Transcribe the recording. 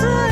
这